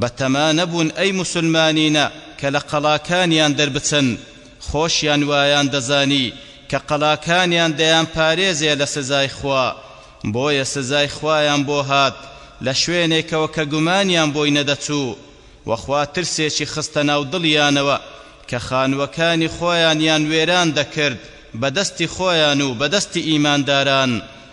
بەتەما نەبوون ئەی موسلمانینە کە لە قەڵاکانیان دەربچن، خۆشیان وایان دەزانی کە قەڵاکانیان دەیانپارێزێ لە سزای خوا، بۆیە سزای خوایان بۆ هات لە شوێنێکەوە کە گومانیان بۆی نەدەچوو، وە خوا ترسێکی خستە ناو دڵیانەوە کە خانووەکانی خۆیانیان وێران دەکرد بە دەستی خۆیان و بە دەستی ئیمانداران،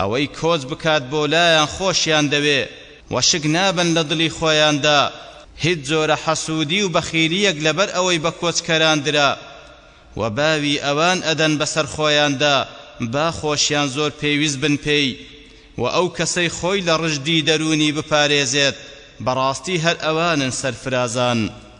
ئەوەی کۆچ بکات بۆ لایان خۆشیان دەوێ و شک نابەن لە دڵی خۆیاندا هیچ جۆرە حەسوودی و بەخیلیەک لەبەر ئەوەی بە کۆچکەران درا و باوی ئەوان ئەدەن بەسەر خۆیاندا با خۆشیان زۆر پێویست بن پێی و ئەو کەسەی خۆی لە ڕژدی دەروونی بپارێزێت بەڕاستی هەر ئەوانن سەرفرازان.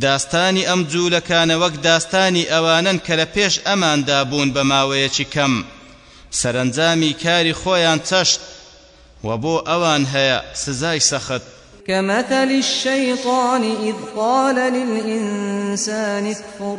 داستانی ئەم جوولەکانە وەک داستانی ئەوانەن کە لە پێش ئەماندا بوون بە ماوەیەکی کەم سەرەنجامی کاری خۆیان چەشت وە بۆ ئەوان هەیە سزای سەخت. كمثل الشیطان اذ قال للانسان اکفر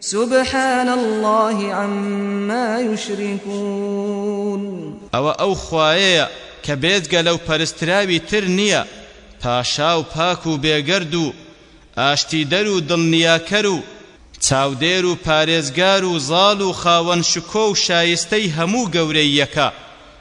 سبحان اللە عما یشرکون ئەوە ئەو خوایەیە کە بێجگە لەو پەرستراوی تر نییە پاشا و پاک و بێگەرد و ئاشتیدەر و دڵنیاکەر و چاودێر و پارێزگار و زاڵ و خاوەن شکۆ و شایستەی هەموو گەورەییەکە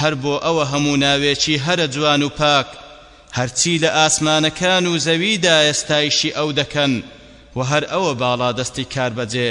هەر بۆ ئەوە هەموو ناوێکی هەرە جوان و پاک هەرچی لە ئاسمانەکان و زەویدایە ستایشی ئەو دەکەن و هەر ئەوە باڵادەستی کاربەجێ